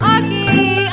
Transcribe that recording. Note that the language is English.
Aki,